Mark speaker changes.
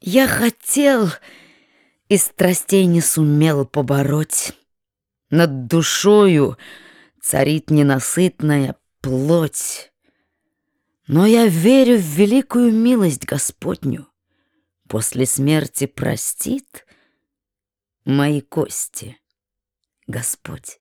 Speaker 1: Я хотел и страстей не сумел побороть. Над душою царит ненасытная плоть. Но я верю в великую милость Господню. После смерти простит мои кости Господь.